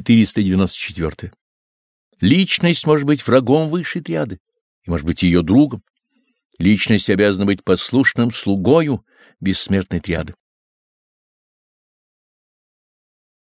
494. Личность может быть врагом высшей триады и может быть ее другом. Личность обязана быть послушным слугою бессмертной триады.